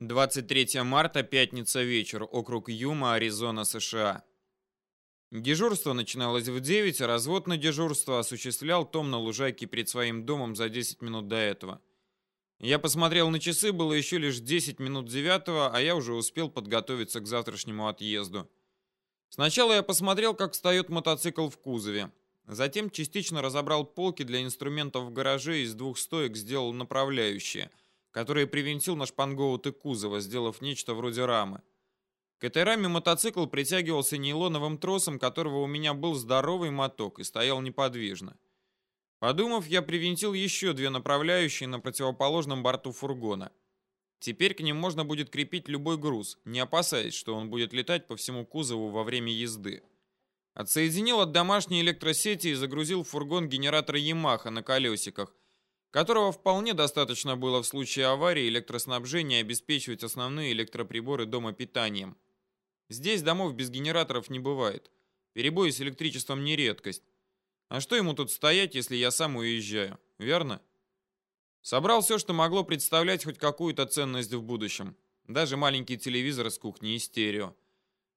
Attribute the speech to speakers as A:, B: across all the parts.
A: 23 марта, пятница вечер, округ Юма, Аризона, США. Дежурство начиналось в 9, а развод на дежурство осуществлял Том на лужайке перед своим домом за 10 минут до этого. Я посмотрел на часы, было еще лишь 10 минут девятого, а я уже успел подготовиться к завтрашнему отъезду. Сначала я посмотрел, как встает мотоцикл в кузове. Затем частично разобрал полки для инструментов в гараже из двух стоек сделал направляющие – который привинтил на шпангоуты кузова, сделав нечто вроде рамы. К этой раме мотоцикл притягивался нейлоновым тросом, которого у меня был здоровый моток и стоял неподвижно. Подумав, я привинтил еще две направляющие на противоположном борту фургона. Теперь к ним можно будет крепить любой груз, не опасаясь, что он будет летать по всему кузову во время езды. Отсоединил от домашней электросети и загрузил в фургон генератор Yamaha на колесиках – которого вполне достаточно было в случае аварии электроснабжения обеспечивать основные электроприборы дома питанием. Здесь домов без генераторов не бывает. Перебои с электричеством не редкость. А что ему тут стоять, если я сам уезжаю? Верно? Собрал все, что могло представлять хоть какую-то ценность в будущем. Даже маленький телевизор с кухни и стерео.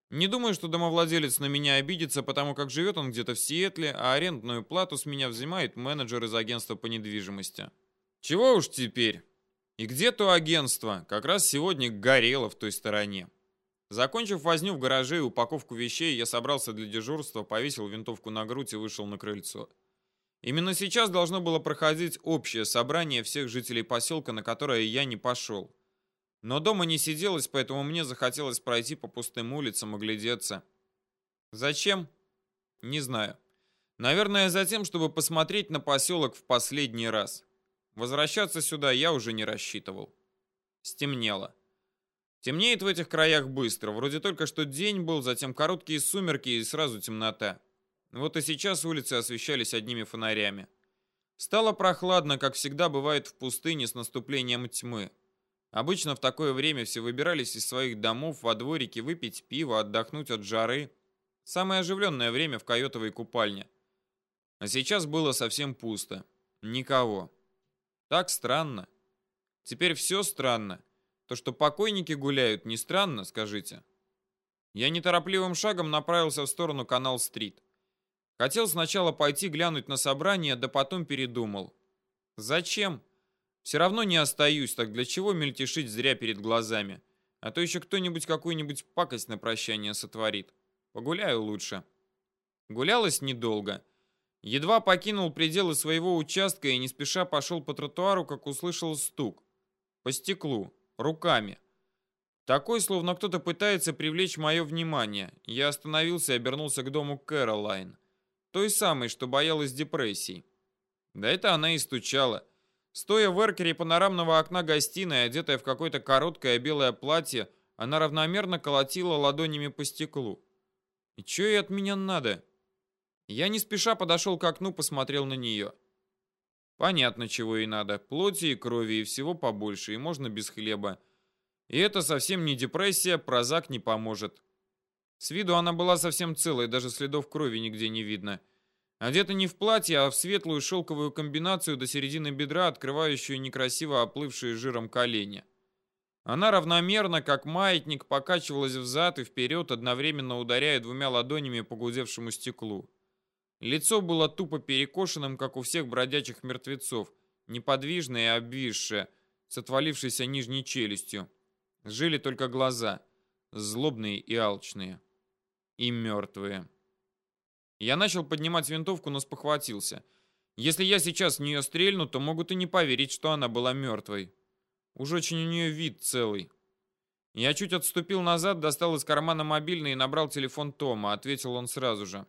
A: Не думаю, что домовладелец на меня обидится, потому как живет он где-то в Сиэтле, а арендную плату с меня взимает менеджер из агентства по недвижимости. Чего уж теперь? И где то агентство? Как раз сегодня горело в той стороне. Закончив возню в гараже и упаковку вещей, я собрался для дежурства, повесил винтовку на грудь и вышел на крыльцо. Именно сейчас должно было проходить общее собрание всех жителей поселка, на которое я не пошел. Но дома не сиделось, поэтому мне захотелось пройти по пустым улицам и глядеться. Зачем? Не знаю. Наверное, за тем, чтобы посмотреть на поселок в последний раз. Возвращаться сюда я уже не рассчитывал. Стемнело. Темнеет в этих краях быстро. Вроде только что день был, затем короткие сумерки и сразу темнота. Вот и сейчас улицы освещались одними фонарями. Стало прохладно, как всегда бывает в пустыне с наступлением тьмы. Обычно в такое время все выбирались из своих домов во дворике выпить пиво, отдохнуть от жары. Самое оживленное время в койотовой купальне. А сейчас было совсем пусто. Никого. Так странно. Теперь все странно. То, что покойники гуляют, не странно, скажите. Я неторопливым шагом направился в сторону Канал-стрит. Хотел сначала пойти глянуть на собрание, да потом передумал. Зачем? Все равно не остаюсь, так для чего мельтешить зря перед глазами? А то еще кто-нибудь какую-нибудь пакость на прощание сотворит. Погуляю лучше. Гулялось недолго. Едва покинул пределы своего участка и не спеша пошел по тротуару, как услышал стук. По стеклу. Руками. Такой, словно кто-то пытается привлечь мое внимание. Я остановился и обернулся к дому Кэролайн. Той самой, что боялась депрессий. Да это она и стучала. Стоя в эркере панорамного окна гостиной, одетая в какое-то короткое белое платье, она равномерно колотила ладонями по стеклу. И что ей от меня надо? Я не спеша подошел к окну, посмотрел на нее. Понятно, чего ей надо. Плоти и крови, и всего побольше, и можно без хлеба. И это совсем не депрессия, прозак не поможет. С виду она была совсем целой, даже следов крови нигде не видно. Одета не в платье, а в светлую шелковую комбинацию до середины бедра, открывающую некрасиво оплывшие жиром колени. Она равномерно, как маятник, покачивалась взад и вперед, одновременно ударяя двумя ладонями по гудевшему стеклу. Лицо было тупо перекошенным, как у всех бродячих мертвецов, неподвижное и обвисшее, с отвалившейся нижней челюстью. Жили только глаза, злобные и алчные. И мертвые. Я начал поднимать винтовку, но спохватился. Если я сейчас в нее стрельну, то могут и не поверить, что она была мертвой. Уж очень у нее вид целый. Я чуть отступил назад, достал из кармана мобильный и набрал телефон Тома. Ответил он сразу же.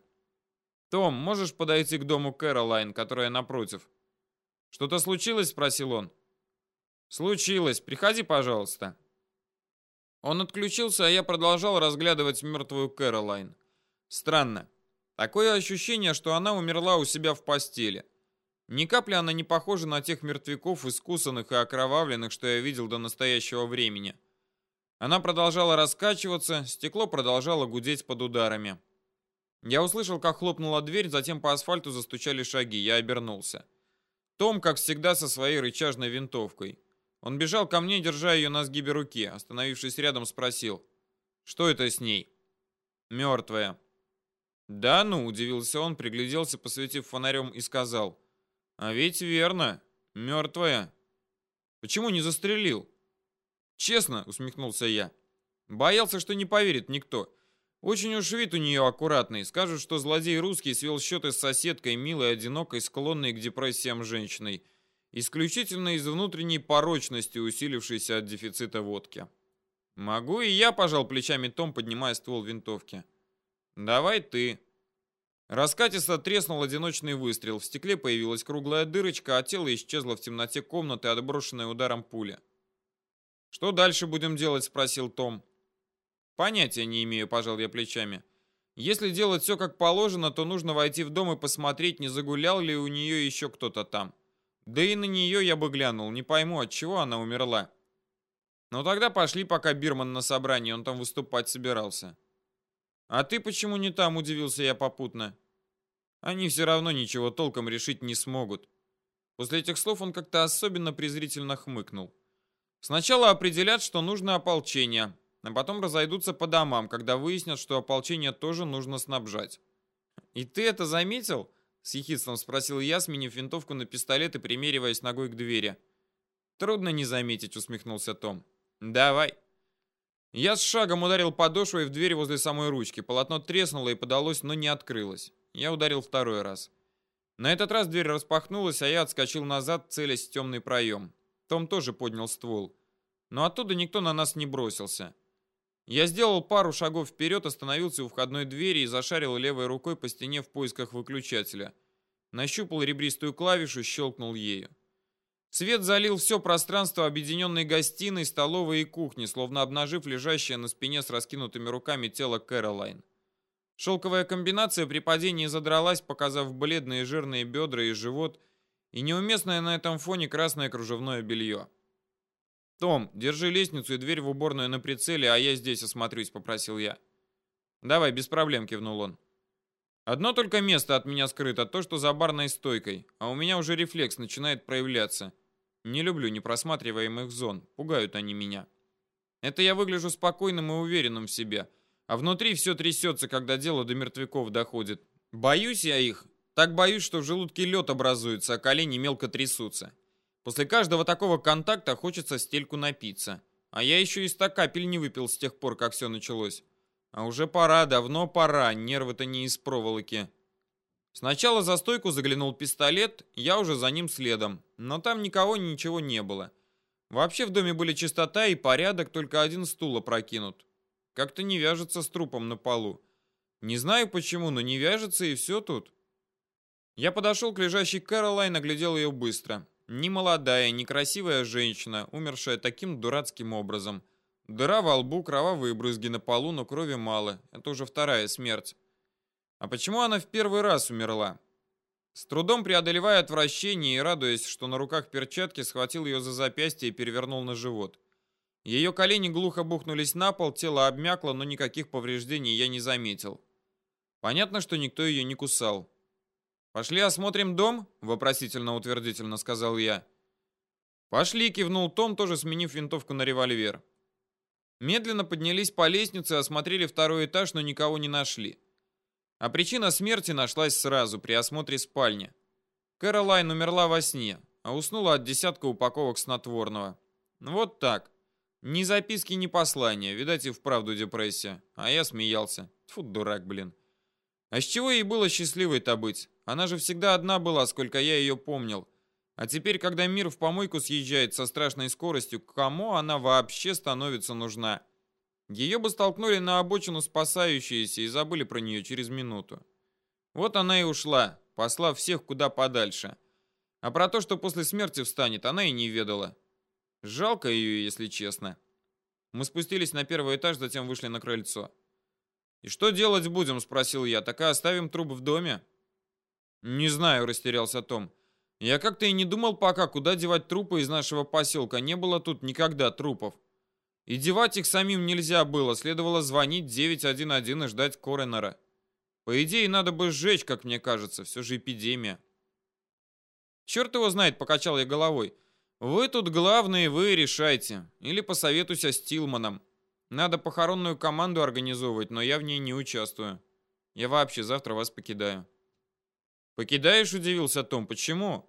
A: «Том, можешь подойти к дому Кэролайн, которая напротив?» «Что-то случилось?» — спросил он. «Случилось. Приходи, пожалуйста». Он отключился, а я продолжал разглядывать мертвую Кэролайн. Странно. Такое ощущение, что она умерла у себя в постели. Ни капли она не похожа на тех мертвяков, искусанных и окровавленных, что я видел до настоящего времени. Она продолжала раскачиваться, стекло продолжало гудеть под ударами. Я услышал, как хлопнула дверь, затем по асфальту застучали шаги. Я обернулся. Том, как всегда, со своей рычажной винтовкой. Он бежал ко мне, держа ее на сгибе руки. Остановившись рядом, спросил. «Что это с ней?» «Мертвая». «Да ну», — удивился он, пригляделся, посветив фонарем, и сказал. «А ведь верно. Мертвая. Почему не застрелил?» «Честно», — усмехнулся я. «Боялся, что не поверит никто. Очень уж вид у нее аккуратный. Скажут, что злодей русский свел счеты с соседкой, милой, одинокой, склонной к депрессиям женщиной. Исключительно из внутренней порочности, усилившейся от дефицита водки. Могу и я, пожал плечами Том, поднимая ствол винтовки. Давай ты. Раскатисто треснул одиночный выстрел. В стекле появилась круглая дырочка, а тело исчезло в темноте комнаты, отброшенное ударом пули. «Что дальше будем делать?» — спросил Том. Понятия не имею, пожал я плечами. Если делать все как положено, то нужно войти в дом и посмотреть, не загулял ли у нее еще кто-то там. Да и на нее я бы глянул, не пойму, от чего она умерла. Ну тогда пошли, пока Бирман на собрании, он там выступать собирался. А ты почему не там, удивился я попутно. Они все равно ничего толком решить не смогут. После этих слов он как-то особенно презрительно хмыкнул. Сначала определят, что нужно ополчение, а потом разойдутся по домам, когда выяснят, что ополчение тоже нужно снабжать. «И ты это заметил?» — с ехидством спросил я, сменив винтовку на пистолет и примериваясь ногой к двери. «Трудно не заметить», — усмехнулся Том. «Давай». Я с шагом ударил подошвой в дверь возле самой ручки. Полотно треснуло и подалось, но не открылось. Я ударил второй раз. На этот раз дверь распахнулась, а я отскочил назад, целясь в темный проем. Том тоже поднял ствол. Но оттуда никто на нас не бросился. Я сделал пару шагов вперед, остановился у входной двери и зашарил левой рукой по стене в поисках выключателя. Нащупал ребристую клавишу, щелкнул ею. Свет залил все пространство объединенной гостиной, столовой и кухни, словно обнажив лежащее на спине с раскинутыми руками тело Кэролайн. Шелковая комбинация при падении задралась, показав бледные жирные бедра и живот, и неуместное на этом фоне красное кружевное белье. «Том, держи лестницу и дверь в уборную на прицеле, а я здесь осмотрюсь», — попросил я. «Давай, без проблем», — кивнул он. «Одно только место от меня скрыто, то, что за барной стойкой, а у меня уже рефлекс начинает проявляться. Не люблю непросматриваемых зон, пугают они меня. Это я выгляжу спокойным и уверенным в себе, а внутри все трясется, когда дело до мертвяков доходит. Боюсь я их, так боюсь, что в желудке лед образуется, а колени мелко трясутся. После каждого такого контакта хочется стельку напиться. А я еще и ста капель не выпил с тех пор, как все началось. А уже пора, давно пора, нервы-то не из проволоки. Сначала за стойку заглянул пистолет, я уже за ним следом, но там никого ничего не было. Вообще в доме были чистота и порядок, только один стул опрокинут. Как-то не вяжется с трупом на полу. Не знаю почему, но не вяжется и все тут. Я подошел к лежащей Кэролайн, оглядел ее быстро. Ни молодая, ни красивая женщина, умершая таким дурацким образом. Дыра во лбу, кровавые брызги на полу, но крови мало. Это уже вторая смерть. А почему она в первый раз умерла? С трудом преодолевая отвращение и радуясь, что на руках перчатки, схватил ее за запястье и перевернул на живот. Ее колени глухо бухнулись на пол, тело обмякло, но никаких повреждений я не заметил. Понятно, что никто ее не кусал. «Пошли осмотрим дом?» — вопросительно-утвердительно сказал я. «Пошли», — кивнул Том, тоже сменив винтовку на револьвер. Медленно поднялись по лестнице, осмотрели второй этаж, но никого не нашли. А причина смерти нашлась сразу, при осмотре спальни. Кэролайн умерла во сне, а уснула от десятка упаковок снотворного. Вот так. Ни записки, ни послания. Видать, и вправду депрессия. А я смеялся. Тьфу, дурак, блин. А с чего ей было счастливой-то быть? Она же всегда одна была, сколько я ее помнил. А теперь, когда мир в помойку съезжает со страшной скоростью, кому она вообще становится нужна? Ее бы столкнули на обочину спасающиеся и забыли про нее через минуту. Вот она и ушла, послав всех куда подальше. А про то, что после смерти встанет, она и не ведала. Жалко ее, если честно. Мы спустились на первый этаж, затем вышли на крыльцо. «И что делать будем?» — спросил я. «Так и оставим труп в доме?» «Не знаю», — растерялся Том. «Я как-то и не думал пока, куда девать трупы из нашего поселка. Не было тут никогда трупов. И девать их самим нельзя было. Следовало звонить 911 и ждать коронера. По идее, надо бы сжечь, как мне кажется. Все же эпидемия». «Черт его знает», — покачал я головой. Вы тут главные, вы решайте. Или посоветуйся с Тилманом. Надо похоронную команду организовывать, но я в ней не участвую. Я вообще завтра вас покидаю. Покидаешь, удивился Том. Почему?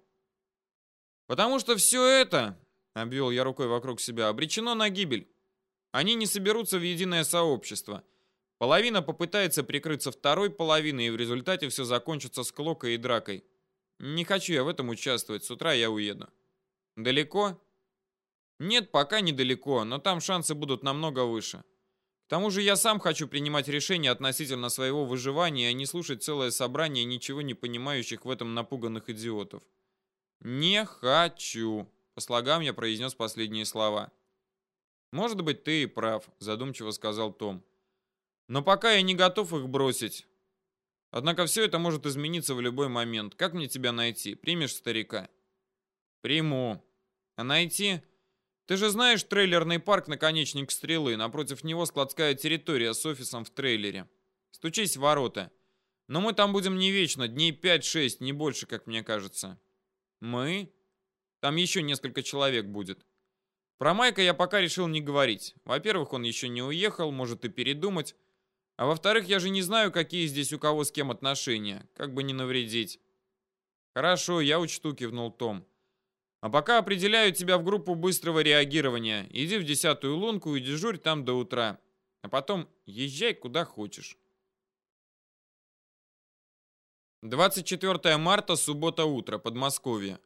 A: Потому что все это, обвел я рукой вокруг себя, обречено на гибель. Они не соберутся в единое сообщество. Половина попытается прикрыться второй половиной, и в результате все закончится склокой и дракой. Не хочу я в этом участвовать, с утра я уеду. Далеко? Нет, пока недалеко, но там шансы будут намного выше. К тому же я сам хочу принимать решения относительно своего выживания, а не слушать целое собрание ничего не понимающих в этом напуганных идиотов. Не хочу. По слогам я произнес последние слова. Может быть, ты и прав, задумчиво сказал Том. Но пока я не готов их бросить. Однако все это может измениться в любой момент. Как мне тебя найти? Примешь старика? Приму. А найти? Ты же знаешь трейлерный парк Наконечник Стрелы. Напротив него складская территория с офисом в трейлере. Стучись в ворота. Но мы там будем не вечно, дней 5-6, не больше, как мне кажется. Мы? Там еще несколько человек будет. Про Майка я пока решил не говорить. Во-первых, он еще не уехал, может и передумать. А во-вторых, я же не знаю, какие здесь у кого с кем отношения. Как бы не навредить. Хорошо, я учту, кивнул Том. А пока определяю тебя в группу быстрого реагирования. Иди в десятую лунку и дежурь там до утра. А потом езжай куда хочешь. 24 марта, суббота утро, Подмосковье.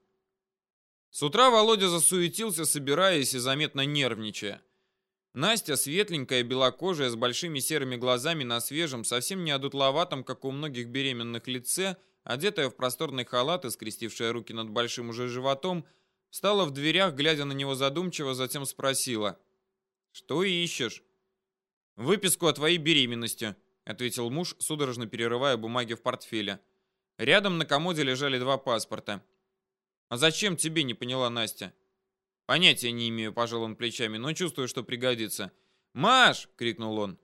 A: С утра Володя засуетился, собираясь и заметно нервничая. Настя, светленькая, белокожая, с большими серыми глазами на свежем, совсем не одутловатом, как у многих беременных лице, одетая в просторный халат и скрестившая руки над большим уже животом, Встала в дверях, глядя на него задумчиво, затем спросила. «Что ищешь?» «Выписку о твоей беременности», — ответил муж, судорожно перерывая бумаги в портфеле. Рядом на комоде лежали два паспорта. «А зачем тебе?» — не поняла Настя. «Понятия не имею», — пожал он плечами, но чувствую, что пригодится. «Маш!» — крикнул он.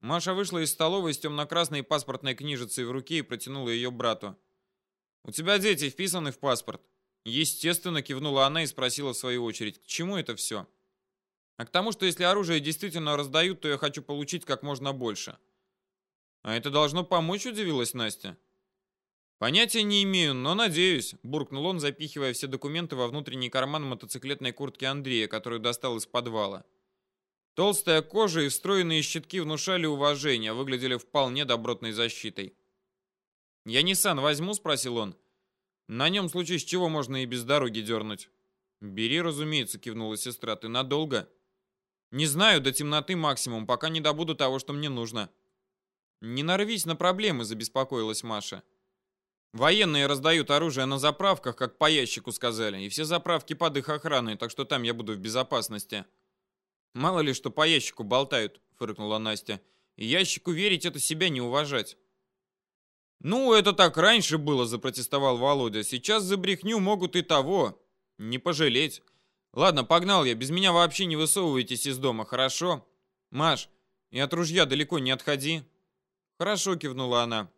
A: Маша вышла из столовой с темно-красной паспортной книжицей в руке и протянула ее брату. «У тебя дети вписаны в паспорт?» Естественно, кивнула она и спросила в свою очередь, к чему это все? А к тому, что если оружие действительно раздают, то я хочу получить как можно больше. А это должно помочь, удивилась Настя. Понятия не имею, но надеюсь, буркнул он, запихивая все документы во внутренний карман мотоциклетной куртки Андрея, которую достал из подвала. Толстая кожа и встроенные щитки внушали уважение, выглядели вполне добротной защитой. «Я Ниссан возьму?» — спросил он. На нем в случае с чего можно и без дороги дернуть. Бери, разумеется, кивнула сестра. Ты надолго? Не знаю, до темноты максимум, пока не добуду того, что мне нужно. Не нарвись на проблемы, забеспокоилась Маша. Военные раздают оружие на заправках, как по ящику сказали, и все заправки под их охраной, так что там я буду в безопасности. Мало ли, что по ящику болтают, фыркнула Настя. Ящику верить это себя не уважать. «Ну, это так раньше было», — запротестовал Володя. «Сейчас за брехню могут и того. Не пожалеть. Ладно, погнал я. Без меня вообще не высовывайтесь из дома, хорошо? Маш, и от ружья далеко не отходи». «Хорошо», — кивнула она.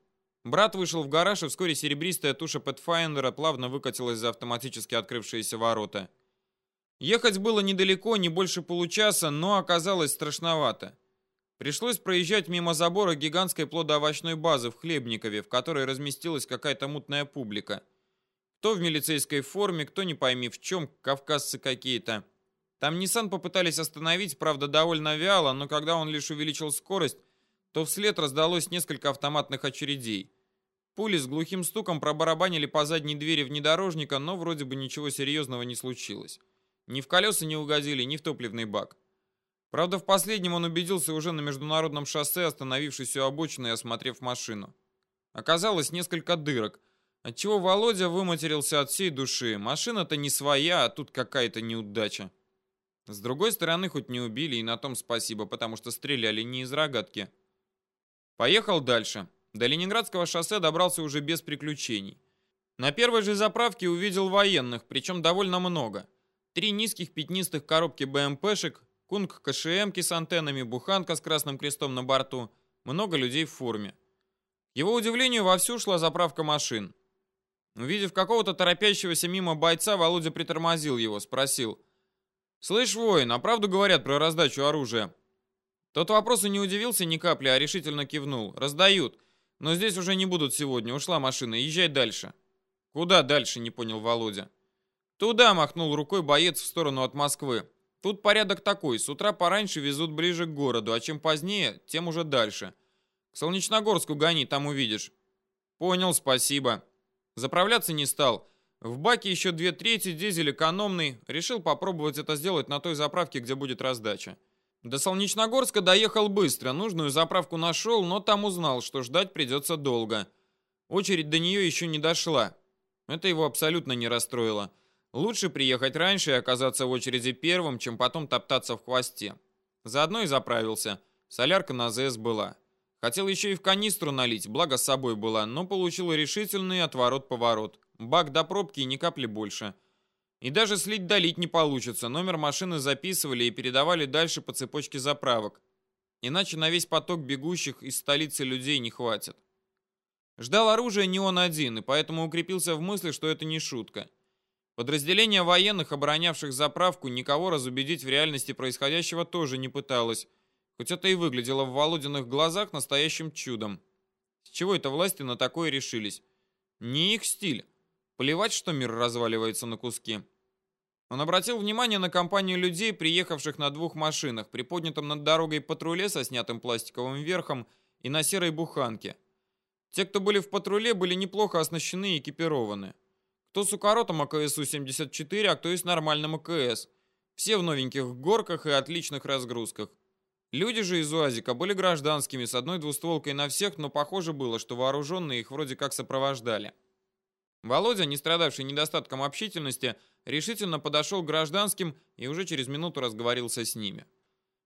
A: Брат вышел в гараж, и вскоре серебристая туша Пэтфайндера плавно выкатилась за автоматически открывшиеся ворота. Ехать было недалеко, не больше получаса, но оказалось страшновато. Пришлось проезжать мимо забора гигантской плодоовощной базы в Хлебникове, в которой разместилась какая-то мутная публика. Кто в милицейской форме, кто не пойми в чем, кавказцы какие-то. Там Nissan попытались остановить, правда, довольно вяло, но когда он лишь увеличил скорость, то вслед раздалось несколько автоматных очередей. Пули с глухим стуком пробарабанили по задней двери внедорожника, но вроде бы ничего серьезного не случилось. Ни в колеса не угодили, ни в топливный бак. Правда, в последнем он убедился уже на международном шоссе, остановившись у обочины и осмотрев машину. Оказалось несколько дырок, отчего Володя выматерился от всей души. Машина-то не своя, а тут какая-то неудача. С другой стороны, хоть не убили, и на том спасибо, потому что стреляли не из рогатки. Поехал дальше. До Ленинградского шоссе добрался уже без приключений. На первой же заправке увидел военных, причем довольно много. Три низких пятнистых коробки БМПшек, Кунг КШМки с антеннами, буханка с красным крестом на борту, много людей в форме. Его удивлению вовсю шла заправка машин. Увидев какого-то торопящегося мимо бойца, Володя притормозил его, спросил. «Слышь, воин, а правду говорят про раздачу оружия?» Тот вопросу не удивился ни капли, а решительно кивнул. «Раздают. Но здесь уже не будут сегодня. Ушла машина. Езжай дальше». «Куда дальше?» — не понял Володя. «Туда!» — махнул рукой боец в сторону от Москвы. «Тут порядок такой. С утра пораньше везут ближе к городу, а чем позднее, тем уже дальше. К Солнечногорску гони, там увидишь». «Понял, спасибо». Заправляться не стал. В баке еще две трети, дизель экономный. Решил попробовать это сделать на той заправке, где будет раздача. До Солнечногорска доехал быстро, нужную заправку нашел, но там узнал, что ждать придется долго. Очередь до нее еще не дошла. Это его абсолютно не расстроило. Лучше приехать раньше и оказаться в очереди первым, чем потом топтаться в хвосте. Заодно и заправился. Солярка на ЗС была. Хотел еще и в канистру налить, благо с собой была, но получил решительный отворот-поворот. Бак до пробки и ни капли больше. И даже слить долить не получится, номер машины записывали и передавали дальше по цепочке заправок. Иначе на весь поток бегущих из столицы людей не хватит. Ждал оружия не он один, и поэтому укрепился в мысли, что это не шутка. Подразделение военных, оборонявших заправку, никого разубедить в реальности происходящего тоже не пыталось, Хоть это и выглядело в Володиных глазах настоящим чудом. С чего это власти на такое решились? Не их стиль. Плевать, что мир разваливается на куски. Он обратил внимание на компанию людей, приехавших на двух машинах, приподнятом над дорогой патруле со снятым пластиковым верхом и на серой буханке. Те, кто были в патруле, были неплохо оснащены и экипированы. Кто с укоротом АКСУ-74, а кто и с нормальным АКС. Все в новеньких горках и отличных разгрузках. Люди же из УАЗика были гражданскими, с одной двустволкой на всех, но похоже было, что вооруженные их вроде как сопровождали. Володя, не страдавший недостатком общительности, решительно подошел к гражданским и уже через минуту разговорился с ними.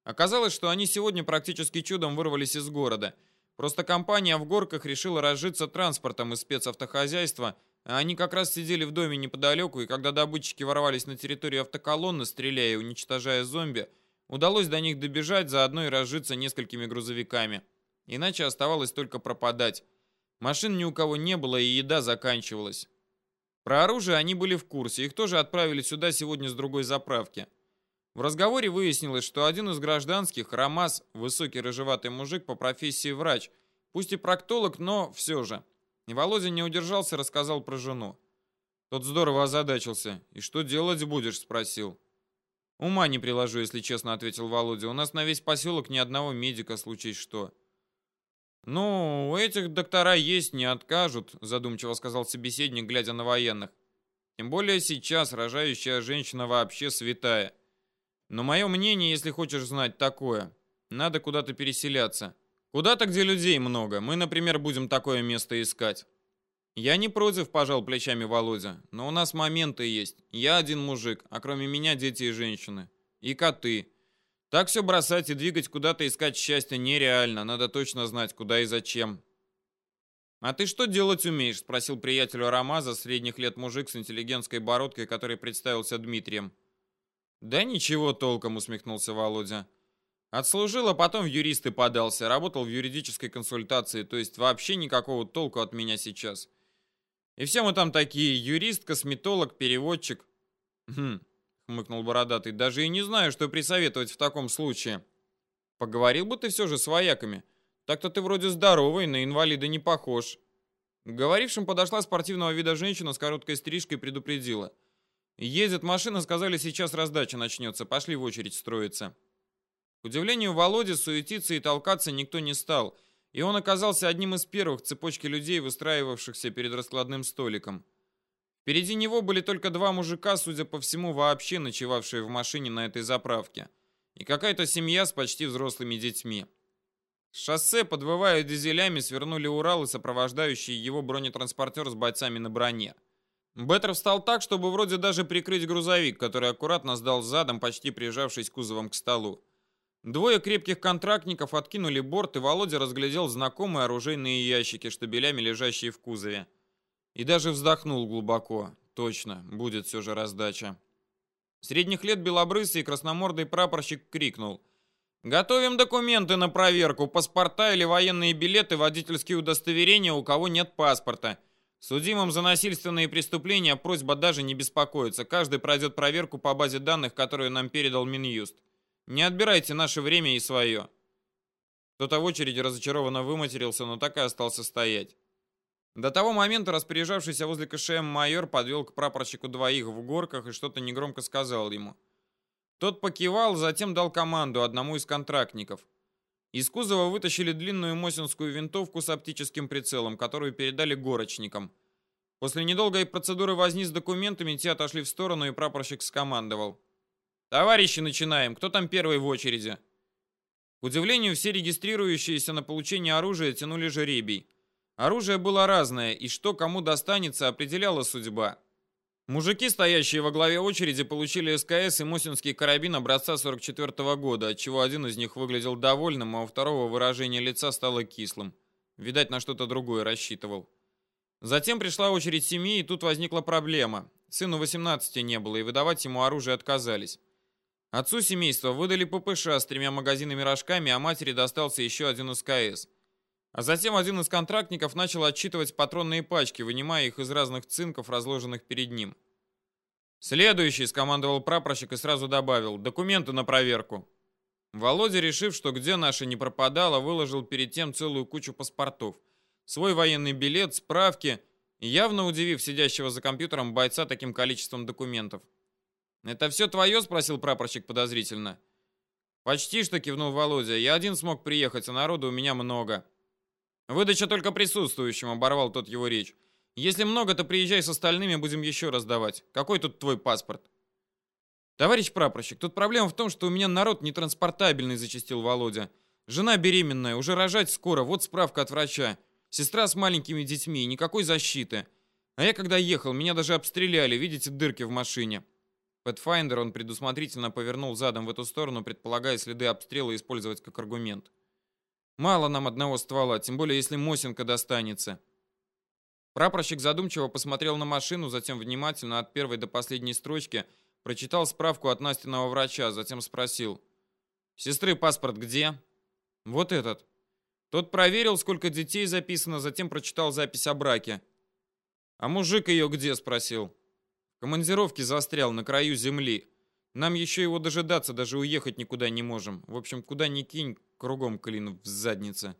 A: Оказалось, что они сегодня практически чудом вырвались из города. Просто компания в горках решила разжиться транспортом из спецавтохозяйства, а они как раз сидели в доме неподалеку, и когда добытчики ворвались на территорию автоколонны, стреляя и уничтожая зомби, Удалось до них добежать, заодно и разжиться несколькими грузовиками. Иначе оставалось только пропадать. Машин ни у кого не было, и еда заканчивалась. Про оружие они были в курсе, их тоже отправили сюда сегодня с другой заправки. В разговоре выяснилось, что один из гражданских, Рамаз, высокий рыжеватый мужик по профессии врач, пусть и проктолог, но все же. И Володя не удержался, рассказал про жену. Тот здорово озадачился. «И что делать будешь?» – спросил. «Ума не приложу, если честно», — ответил Володя. «У нас на весь поселок ни одного медика, случись что». «Ну, у этих доктора есть, не откажут», — задумчиво сказал собеседник, глядя на военных. «Тем более сейчас рожающая женщина вообще святая. Но мое мнение, если хочешь знать, такое. Надо куда-то переселяться. Куда-то, где людей много. Мы, например, будем такое место искать». «Я не против», — пожал плечами Володя. «Но у нас моменты есть. Я один мужик, а кроме меня дети и женщины. И коты. Так все бросать и двигать куда-то искать счастье нереально. Надо точно знать, куда и зачем». «А ты что делать умеешь?» — спросил приятелю Рамаза, средних лет мужик с интеллигентской бородкой, который представился Дмитрием. «Да ничего толком», — усмехнулся Володя. Отслужил, а потом в юристы подался, работал в юридической консультации, то есть вообще никакого толку от меня сейчас. И все мы там такие, юрист, косметолог, переводчик. Хм, хмыкнул бородатый, даже и не знаю, что присоветовать в таком случае. Поговорил бы ты все же с вояками. Так-то ты вроде здоровый, на инвалида не похож. К говорившим подошла спортивного вида женщина с короткой стрижкой и предупредила. Едет машина, сказали, сейчас раздача начнется, пошли в очередь строиться. К удивлению Володи, суетиться и толкаться никто не стал — и он оказался одним из первых в цепочке людей, выстраивавшихся перед раскладным столиком. Впереди него были только два мужика, судя по всему, вообще ночевавшие в машине на этой заправке, и какая-то семья с почти взрослыми детьми. С шоссе, подвывая дизелями, свернули Урал и сопровождающий его бронетранспортер с бойцами на броне. Беттер встал так, чтобы вроде даже прикрыть грузовик, который аккуратно сдал задом, почти прижавшись кузовом к столу. Двое крепких контрактников откинули борт, и Володя разглядел знакомые оружейные ящики, штабелями лежащие в кузове. И даже вздохнул глубоко. Точно, будет все же раздача. Средних лет белобрысый и красномордый прапорщик крикнул. «Готовим документы на проверку, паспорта или военные билеты, водительские удостоверения, у кого нет паспорта. Судимым за насильственные преступления просьба даже не беспокоиться. Каждый пройдет проверку по базе данных, которую нам передал Минюст. Не отбирайте наше время и свое. Кто-то в очереди разочарованно выматерился, но так и остался стоять. До того момента распоряжавшийся возле КШМ майор подвел к прапорщику двоих в горках и что-то негромко сказал ему. Тот покивал, затем дал команду одному из контрактников. Из кузова вытащили длинную мосинскую винтовку с оптическим прицелом, которую передали горочникам. После недолгой процедуры возни с документами те отошли в сторону, и прапорщик скомандовал. «Товарищи, начинаем! Кто там первый в очереди?» К удивлению, все регистрирующиеся на получение оружия тянули жеребий. Оружие было разное, и что кому достанется, определяла судьба. Мужики, стоящие во главе очереди, получили СКС и Мосинский карабин образца 44 -го года, отчего один из них выглядел довольным, а у второго выражение лица стало кислым. Видать, на что-то другое рассчитывал. Затем пришла очередь семьи, и тут возникла проблема. Сыну 18 не было, и выдавать ему оружие отказались. Отцу семейства выдали ППШ с тремя магазинами рожками, а матери достался еще один СКС. А затем один из контрактников начал отчитывать патронные пачки, вынимая их из разных цинков, разложенных перед ним. «Следующий», — скомандовал прапорщик и сразу добавил, «документы на проверку». Володя, решив, что где наша не пропадала, выложил перед тем целую кучу паспортов. Свой военный билет, справки, явно удивив сидящего за компьютером бойца таким количеством документов. «Это все твое?» — спросил прапорщик подозрительно. «Почти что», — кивнул Володя. «Я один смог приехать, а народу у меня много». «Выдача только присутствующим», — оборвал тот его речь. «Если много, то приезжай с остальными, будем еще раз давать. Какой тут твой паспорт?» «Товарищ прапорщик, тут проблема в том, что у меня народ нетранспортабельный», — зачастил Володя. «Жена беременная, уже рожать скоро, вот справка от врача. Сестра с маленькими детьми, никакой защиты. А я когда ехал, меня даже обстреляли, видите дырки в машине». Пэтфайндер он предусмотрительно повернул задом в эту сторону, предполагая следы обстрела использовать как аргумент. «Мало нам одного ствола, тем более если Мосинка достанется». Прапорщик задумчиво посмотрел на машину, затем внимательно от первой до последней строчки прочитал справку от Настиного врача, затем спросил. «Сестры паспорт где?» «Вот этот». Тот проверил, сколько детей записано, затем прочитал запись о браке. «А мужик ее где?» — спросил командировке застрял на краю земли. Нам еще его дожидаться, даже уехать никуда не можем. В общем, куда ни кинь, кругом клин в заднице.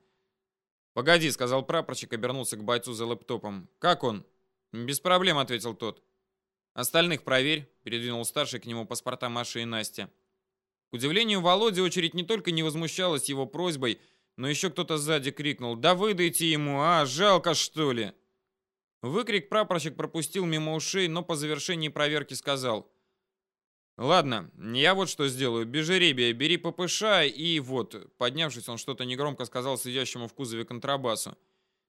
A: «Погоди», — сказал прапорщик, обернулся к бойцу за лэптопом. «Как он?» «Без проблем», — ответил тот. «Остальных проверь», — передвинул старший к нему паспорта Маши и Настя. К удивлению Володи, очередь не только не возмущалась его просьбой, но еще кто-то сзади крикнул «Да выдайте ему, а, жалко что ли!» Выкрик прапорщик пропустил мимо ушей, но по завершении проверки сказал. «Ладно, я вот что сделаю. Без жеребия бери ППШ и вот...» Поднявшись, он что-то негромко сказал сидящему в кузове контрабасу.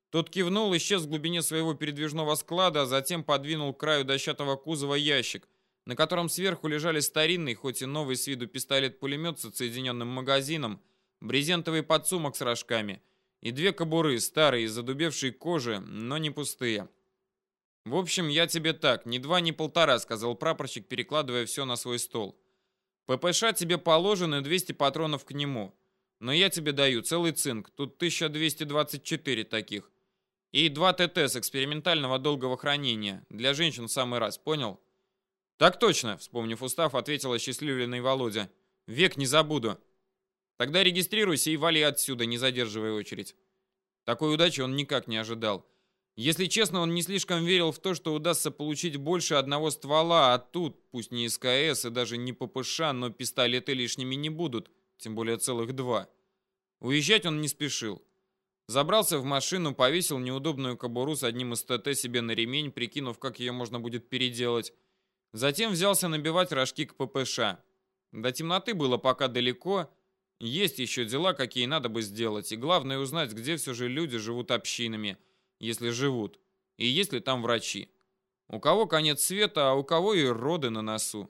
A: Тот кивнул, исчез в глубине своего передвижного склада, а затем подвинул к краю дощатого кузова ящик, на котором сверху лежали старинный, хоть и новый с виду пистолет-пулемет с отсоединенным магазином, брезентовый подсумок с рожками и две кобуры, старые, из задубевшей кожи, но не пустые. «В общем, я тебе так, ни два, ни полтора», — сказал прапорщик, перекладывая все на свой стол. «ППШ тебе положено 200 патронов к нему. Но я тебе даю целый цинк, тут 1224 таких. И два ТТ с экспериментального долгого хранения. Для женщин в самый раз, понял?» «Так точно», — вспомнив устав, ответил осчастливленный Володя. «Век не забуду». «Тогда регистрируйся и вали отсюда, не задерживая очередь». Такой удачи он никак не ожидал. Если честно, он не слишком верил в то, что удастся получить больше одного ствола, а тут, пусть не СКС и даже не ППШ, но пистолеты лишними не будут, тем более целых два. Уезжать он не спешил. Забрался в машину, повесил неудобную кобуру с одним из ТТ себе на ремень, прикинув, как ее можно будет переделать. Затем взялся набивать рожки к ППШ. До темноты было пока далеко, есть еще дела, какие надо бы сделать, и главное узнать, где все же люди живут общинами – если живут, и есть ли там врачи. У кого конец света, а у кого и роды на носу.